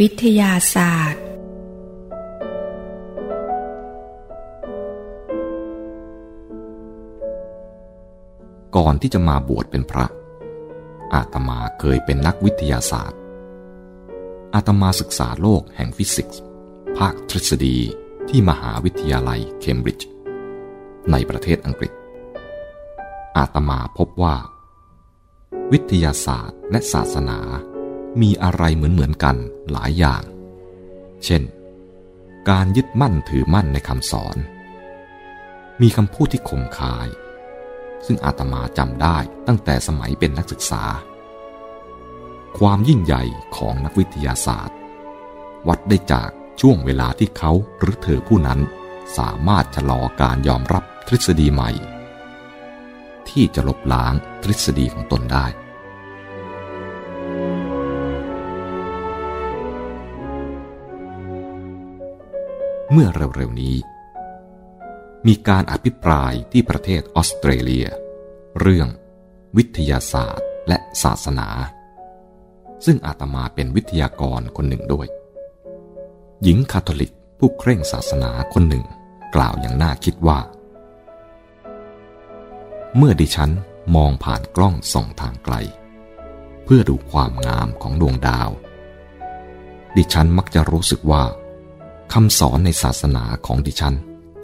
วิทยาศาสตร์ ก่อนที่จะมาบวชเป็นพระ อาตมาเคยเป็นนักวิทยาศาสตร์ อาตมาศึกษาโลกแห่งฟิสิกส์ ภาคทฤษฎีที่มหาวิทยาลัยเคมบริดจ์ในประเทศอังกฤษ อาตมาพบว่า วิทยาศาสตร์และศาสนา มีอะไรเหมือนเหมือนกันหลายอย่าง เช่น การยึดมั่นถือมั่นในคำสอน มีคำพูดที่คมคาย ซึ่งอาตมาจำได้ตั้งแต่สมัยเป็นนักศึกษา ความยิ่งใหญ่ของนักวิทยาศาสตร์ วัดได้จากช่วงเวลาที่เขาหรือเธอผู้นั้นสามารถชะลอการยอมรับทฤษฎีใหม่ ที่จะลบล้างทฤษฎีของตนได้ เมื่อเร็วๆนี้ มีการอภิปรายที่ประเทศออสเตรเลีย เรื่อง วิทยาศาสตร์และศาสนา ซึ่งอาตมาเป็นวิทยากรคนหนึ่งด้วย หญิงคาทอลิกผู้เคร่งศาสนาคนหนึ่งกล่าวอย่างน่าคิดว่า เมื่อดิฉันมองผ่านกล้องส่องทางไกล เพื่อดูความงามของดวงดาว ดิฉันมักจะรู้สึกว่า คำสอนในศาสนาของดิฉัน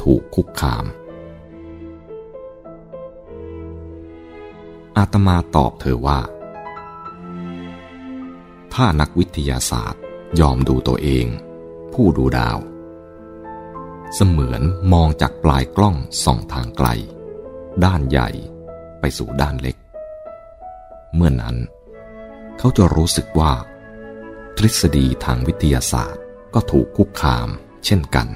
ถูกคุกคาม อาตมาตอบเธอว่า ถ้านักวิทยาศาสตร์ยอมดูตัวเอง ผู้ดูดาว เสมือนมองจากปลายกล้องส่องทางไกล ด้านใหญ่ไปสู่ด้านเล็ก เมื่อนนั้น เขาจะรู้สึกว่า ทฤษฎีทางวิทยาศาสตร์ ก็ถูกคุกคามเช่นกัน